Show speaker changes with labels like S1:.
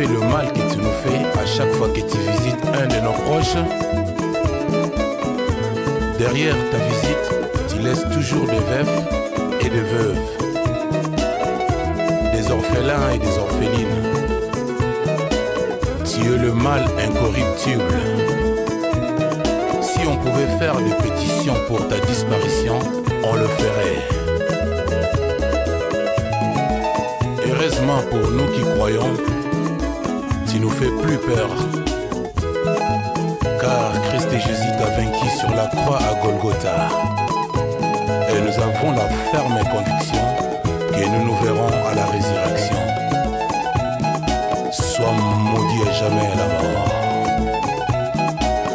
S1: le mal que tu nous fais à chaque fois que tu visites un de nos proches, derrière ta visite, tu laisses toujours des veufs et des veuves, des orphelins et des orphelines. Tu es le mal incorruptible. Si on pouvait faire des pétitions pour ta disparition, on le ferait. Heureusement pour nous qui croyons nous fait plus peur. Car Christ et Jésus t'a vaincu sur la croix à Golgotha. Et nous avons la ferme conviction que nous nous verrons à la résurrection. Sois maudit à jamais à la mort.